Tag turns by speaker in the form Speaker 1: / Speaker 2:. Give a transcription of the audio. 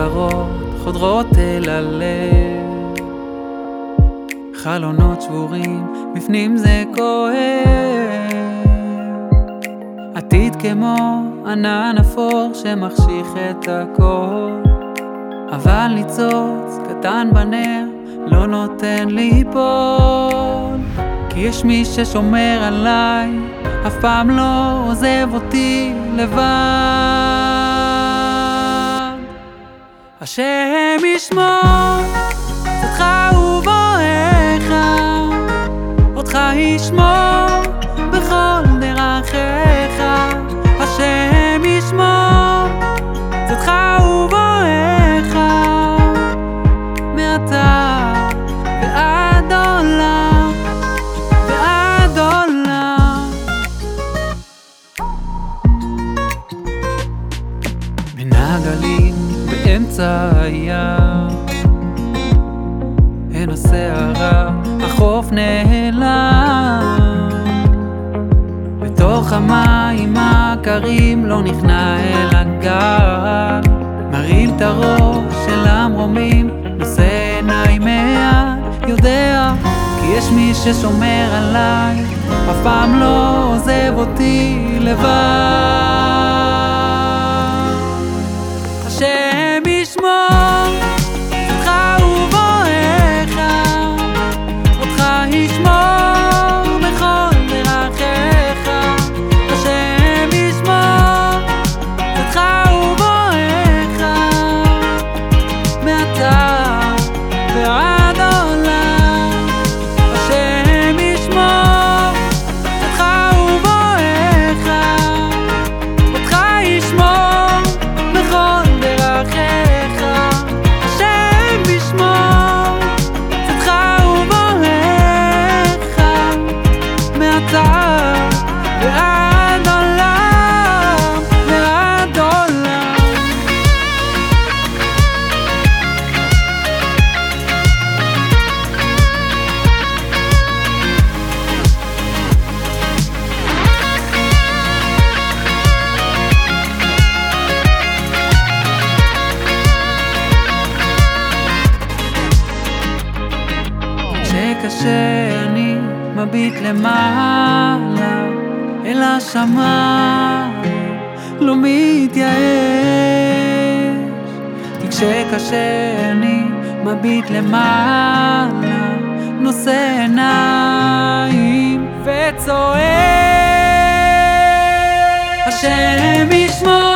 Speaker 1: יקרות חודרות אל הלב. חלונות שבורים, בפנים זה כואב. עתיד כמו ענן אפור שמחשיך את הכל. אבל ניצוץ קטן בנר לא נותן ליפול. כי יש מי ששומר עליי, אף פעם לא עוזב אותי לבד השם ישמור צאתך ובואך, אותך ישמור בכל דרכיך. השם ישמור צאתך ובואך, מעתה באמצע הים אין הסערה, החוף נעלם. בתוך המים הקרים לא נכנע אל הגל מרים את הראש של המרומים, נושא עיניים מעט. יודע כי יש מי ששומר עליי, אף פעם לא עוזב אותי לבד מעתה ועד עולם, ועד עולם. כשקשה אני מביט למעלה אל השמיים, לא מתייאש. כי כשקשה אני מביט למעלה, נושא עיניים וצועק. השם ישמור